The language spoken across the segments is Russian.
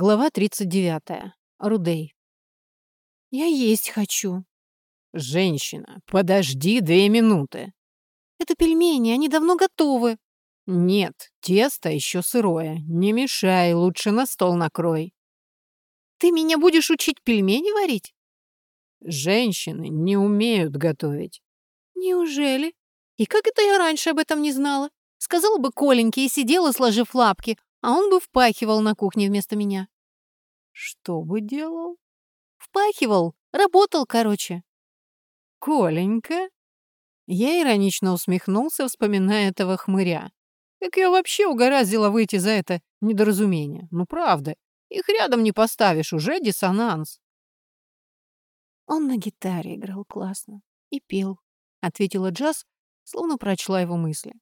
Глава 39. Рудей. «Я есть хочу». «Женщина, подожди две минуты». «Это пельмени, они давно готовы». «Нет, тесто еще сырое. Не мешай, лучше на стол накрой». «Ты меня будешь учить пельмени варить?» «Женщины не умеют готовить». «Неужели? И как это я раньше об этом не знала? Сказала бы Коленьке и сидела, сложив лапки, а он бы впахивал на кухне вместо меня. Что бы делал? Впахивал, работал, короче. Коленька? Я иронично усмехнулся, вспоминая этого хмыря. Как я вообще угораздила выйти за это недоразумение? Ну, правда, их рядом не поставишь, уже диссонанс. Он на гитаре играл классно и пел, ответила Джаз, словно прочла его мысли.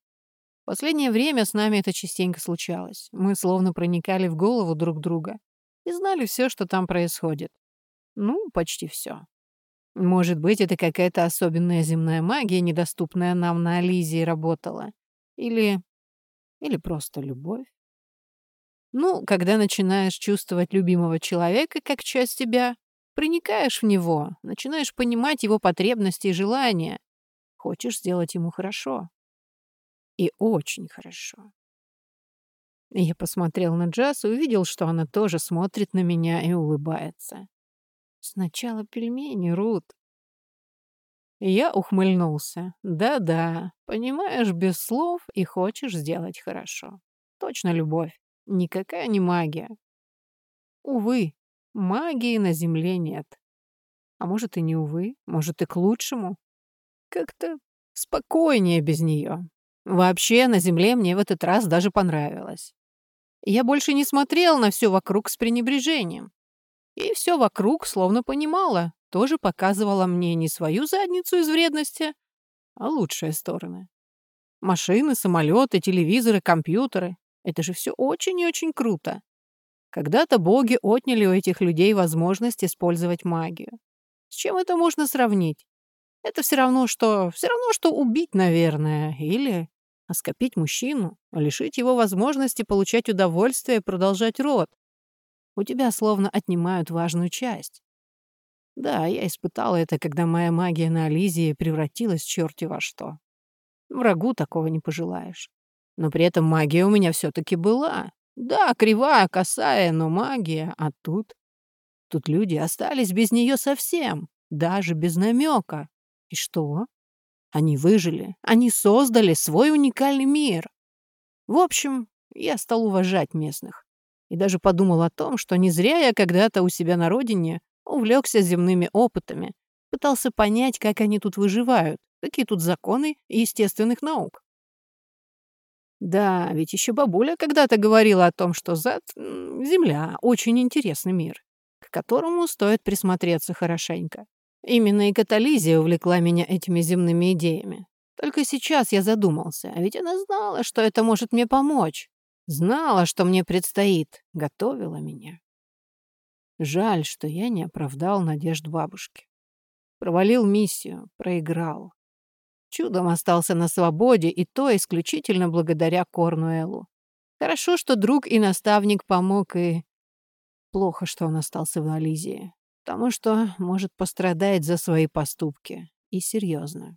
Последнее время с нами это частенько случалось. Мы словно проникали в голову друг друга и знали все, что там происходит. Ну, почти все. Может быть, это какая-то особенная земная магия, недоступная нам на Ализии, работала. Или... или просто любовь. Ну, когда начинаешь чувствовать любимого человека как часть тебя, проникаешь в него, начинаешь понимать его потребности и желания, хочешь сделать ему хорошо. И очень хорошо. Я посмотрел на Джаз и увидел, что она тоже смотрит на меня и улыбается. Сначала пельмени, Рут. Я ухмыльнулся. Да-да, понимаешь без слов и хочешь сделать хорошо. Точно любовь. Никакая не магия. Увы, магии на земле нет. А может и не увы, может и к лучшему. Как-то спокойнее без нее. Вообще, на земле мне в этот раз даже понравилось. Я больше не смотрел на все вокруг с пренебрежением. И все вокруг словно понимала, тоже показывала мне не свою задницу из вредности, а лучшие стороны. Машины, самолеты, телевизоры, компьютеры — это же все очень и очень круто. Когда-то боги отняли у этих людей возможность использовать магию. С чем это можно сравнить? Это все равно, что... Все равно, что убить, наверное, или Оскопить мужчину, лишить его возможности получать удовольствие и продолжать род. У тебя словно отнимают важную часть. Да, я испытала это, когда моя магия на Ализии превратилась черти во что. Врагу такого не пожелаешь. Но при этом магия у меня все-таки была. Да, кривая, косая, но магия. А тут... Тут люди остались без нее совсем, даже без намека. И что? Они выжили, они создали свой уникальный мир. В общем, я стал уважать местных. И даже подумал о том, что не зря я когда-то у себя на родине увлекся земными опытами, пытался понять, как они тут выживают, какие тут законы естественных наук. Да, ведь еще бабуля когда-то говорила о том, что зад — Земля — очень интересный мир, к которому стоит присмотреться хорошенько. Именно и катализия увлекла меня этими земными идеями. Только сейчас я задумался, а ведь она знала, что это может мне помочь. Знала, что мне предстоит, готовила меня. Жаль, что я не оправдал надежд бабушки. Провалил миссию, проиграл. Чудом остался на свободе, и то исключительно благодаря Корнуэлу. Хорошо, что друг и наставник помог, и... Плохо, что он остался в Ализии потому что может пострадать за свои поступки. И серьезно.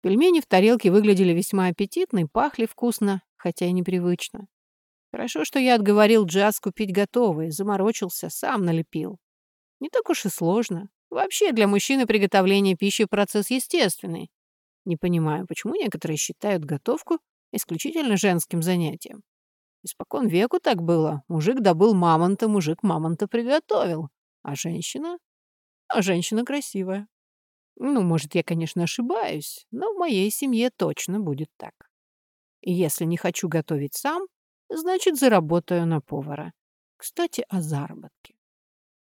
Пельмени в тарелке выглядели весьма аппетитно и пахли вкусно, хотя и непривычно. Хорошо, что я отговорил Джаз купить готовые, заморочился, сам налепил. Не так уж и сложно. Вообще для мужчины приготовление пищи процесс естественный. Не понимаю, почему некоторые считают готовку исключительно женским занятием. Испокон веку так было. Мужик добыл мамонта, мужик мамонта приготовил. А женщина? А женщина красивая. Ну, может, я, конечно, ошибаюсь, но в моей семье точно будет так. И если не хочу готовить сам, значит, заработаю на повара. Кстати, о заработке.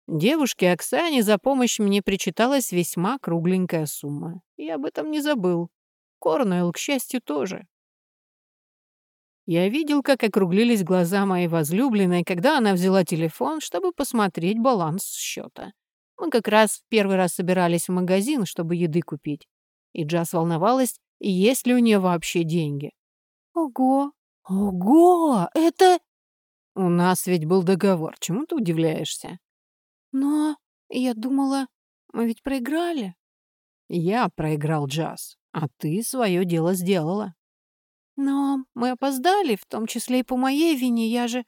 Девушке Оксане за помощь мне причиталась весьма кругленькая сумма. Я об этом не забыл. Корнуэлл, к счастью, тоже. Я видел, как округлились глаза моей возлюбленной, когда она взяла телефон, чтобы посмотреть баланс счета. Мы как раз в первый раз собирались в магазин, чтобы еды купить. И Джаз волновалась, есть ли у нее вообще деньги. «Ого! Ого! Это...» У нас ведь был договор. Чему ты удивляешься? Но я думала, мы ведь проиграли. Я проиграл джаз, а ты свое дело сделала. Но мы опоздали, в том числе и по моей вине. Я же...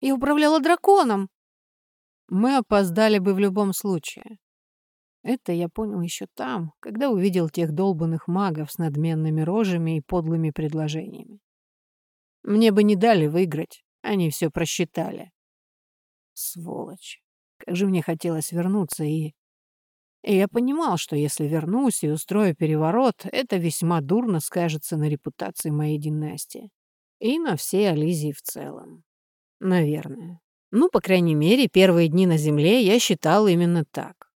Я управляла драконом. Мы опоздали бы в любом случае. Это я понял еще там, когда увидел тех долбанных магов с надменными рожами и подлыми предложениями. Мне бы не дали выиграть, они все просчитали. Сволочь. Как же мне хотелось вернуться и... И я понимал, что если вернусь и устрою переворот, это весьма дурно скажется на репутации моей династии. И на всей Ализии в целом. Наверное. Ну, по крайней мере, первые дни на Земле я считал именно так.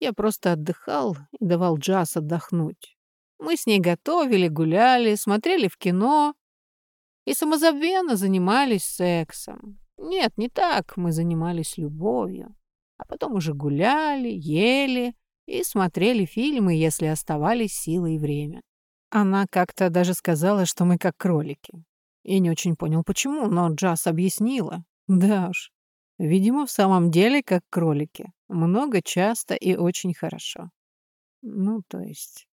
Я просто отдыхал и давал Джаз отдохнуть. Мы с ней готовили, гуляли, смотрели в кино и самозабвенно занимались сексом. Нет, не так, мы занимались любовью. А потом уже гуляли, ели и смотрели фильмы, если оставались силы и время. Она как-то даже сказала, что мы как кролики. Я не очень понял, почему, но Джаз объяснила. Да уж, видимо, в самом деле как кролики. Много, часто и очень хорошо. Ну, то есть...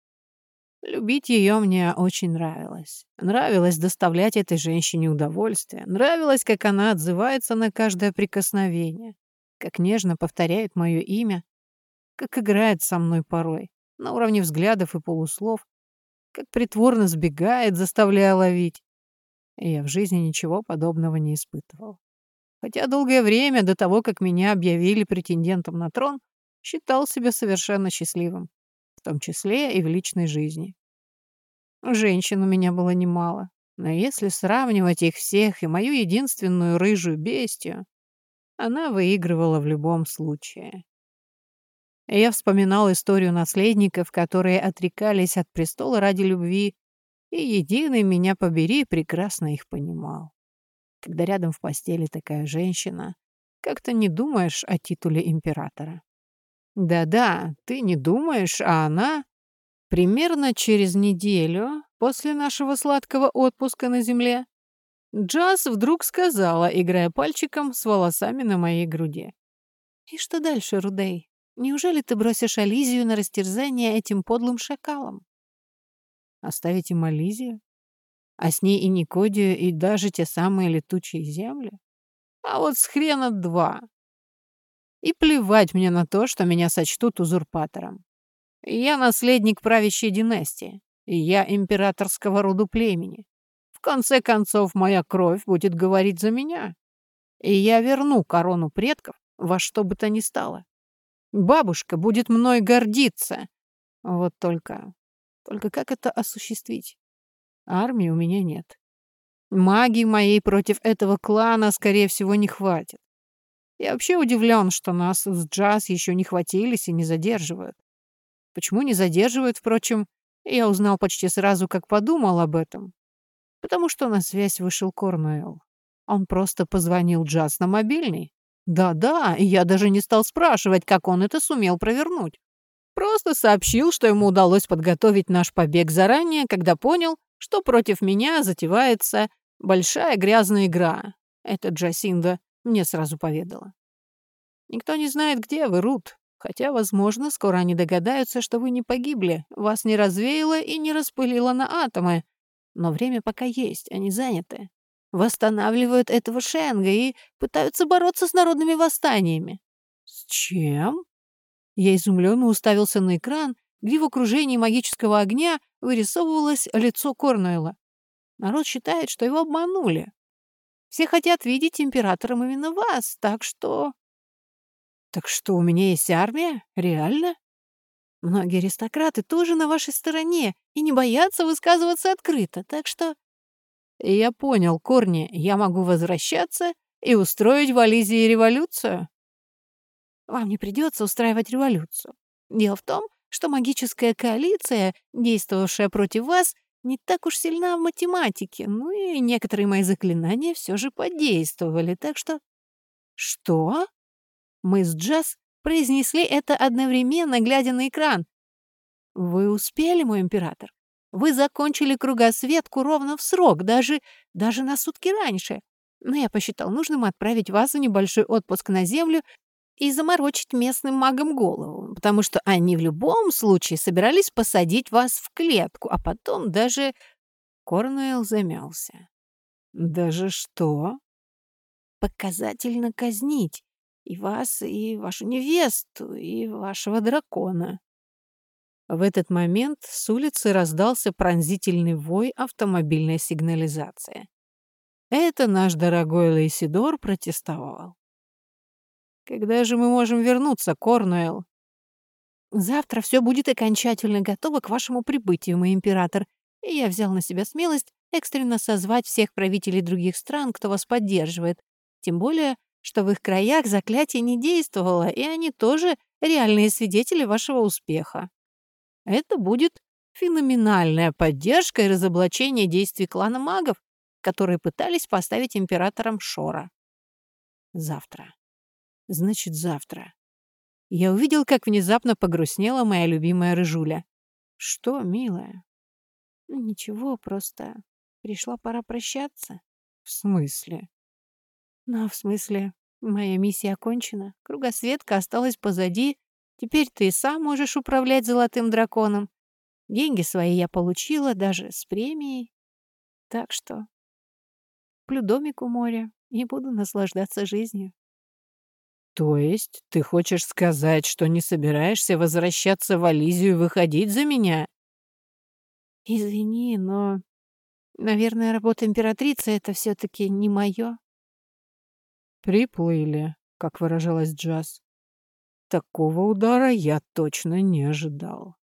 Любить ее мне очень нравилось. Нравилось доставлять этой женщине удовольствие. Нравилось, как она отзывается на каждое прикосновение как нежно повторяет мое имя, как играет со мной порой, на уровне взглядов и полуслов, как притворно сбегает, заставляя ловить. И я в жизни ничего подобного не испытывал. Хотя долгое время до того, как меня объявили претендентом на трон, считал себя совершенно счастливым, в том числе и в личной жизни. Женщин у меня было немало, но если сравнивать их всех и мою единственную рыжую бестию, она выигрывала в любом случае. Я вспоминал историю наследников, которые отрекались от престола ради любви, и единый меня побери прекрасно их понимал. Когда рядом в постели такая женщина, как-то не думаешь о титуле императора. Да-да, ты не думаешь, а она... Примерно через неделю после нашего сладкого отпуска на земле Джаз вдруг сказала, играя пальчиком с волосами на моей груди. «И что дальше, Рудей? Неужели ты бросишь Ализию на растерзание этим подлым шакалом?» «Оставить им Ализию? А с ней и Никодию, и даже те самые летучие земли? А вот с хрена два. И плевать мне на то, что меня сочтут узурпатором. Я наследник правящей династии, я императорского роду племени конце концов, моя кровь будет говорить за меня. И я верну корону предков во что бы то ни стало. Бабушка будет мной гордиться. Вот только... Только как это осуществить? Армии у меня нет. Магии моей против этого клана, скорее всего, не хватит. Я вообще удивлен, что нас с Джаз еще не хватились и не задерживают. Почему не задерживают, впрочем, я узнал почти сразу, как подумал об этом потому что на связь вышел Корнуэлл. Он просто позвонил Джаз на мобильный. Да-да, я даже не стал спрашивать, как он это сумел провернуть. Просто сообщил, что ему удалось подготовить наш побег заранее, когда понял, что против меня затевается большая грязная игра. Это Джасинда мне сразу поведала. Никто не знает, где вы, Рут. Хотя, возможно, скоро они догадаются, что вы не погибли, вас не развеяло и не распылило на атомы, но время пока есть, они заняты. Восстанавливают этого Шенга и пытаются бороться с народными восстаниями. С чем? Я изумленно уставился на экран, где в окружении магического огня вырисовывалось лицо Корнуэлла. Народ считает, что его обманули. Все хотят видеть императором именно вас, так что... Так что у меня есть армия? Реально? Многие аристократы тоже на вашей стороне и не боятся высказываться открыто, так что... Я понял, Корни, я могу возвращаться и устроить в Ализии революцию? Вам не придется устраивать революцию. Дело в том, что магическая коалиция, действовавшая против вас, не так уж сильна в математике, ну и некоторые мои заклинания все же подействовали, так что... Что? Мы с Джаз произнесли это одновременно, глядя на экран. «Вы успели, мой император? Вы закончили кругосветку ровно в срок, даже, даже на сутки раньше. Но я посчитал нужным отправить вас в небольшой отпуск на Землю и заморочить местным магам голову, потому что они в любом случае собирались посадить вас в клетку, а потом даже...» Корнуэлл замялся. «Даже что?» «Показательно казнить и вас, и вашу невесту, и вашего дракона». В этот момент с улицы раздался пронзительный вой автомобильной сигнализации. Это наш дорогой Лейсидор протестовал. «Когда же мы можем вернуться, Корнуэлл?» «Завтра все будет окончательно готово к вашему прибытию, мой император, и я взял на себя смелость экстренно созвать всех правителей других стран, кто вас поддерживает. Тем более, что в их краях заклятие не действовало, и они тоже реальные свидетели вашего успеха. Это будет феноменальная поддержка и разоблачение действий клана магов, которые пытались поставить императором Шора. Завтра. Значит, завтра. Я увидел, как внезапно погрустнела моя любимая рыжуля. Что, милая? Ничего, просто пришла пора прощаться. В смысле? Ну, в смысле, моя миссия окончена. Кругосветка осталась позади. Теперь ты сам можешь управлять золотым драконом. Деньги свои я получила, даже с премией. Так что куплю домик у моря и буду наслаждаться жизнью. То есть ты хочешь сказать, что не собираешься возвращаться в Ализию и выходить за меня? Извини, но, наверное, работа императрицы — это все-таки не мое. Приплыли, как выражалась Джаз. Такого удара я точно не ожидал.